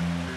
Mm-hmm.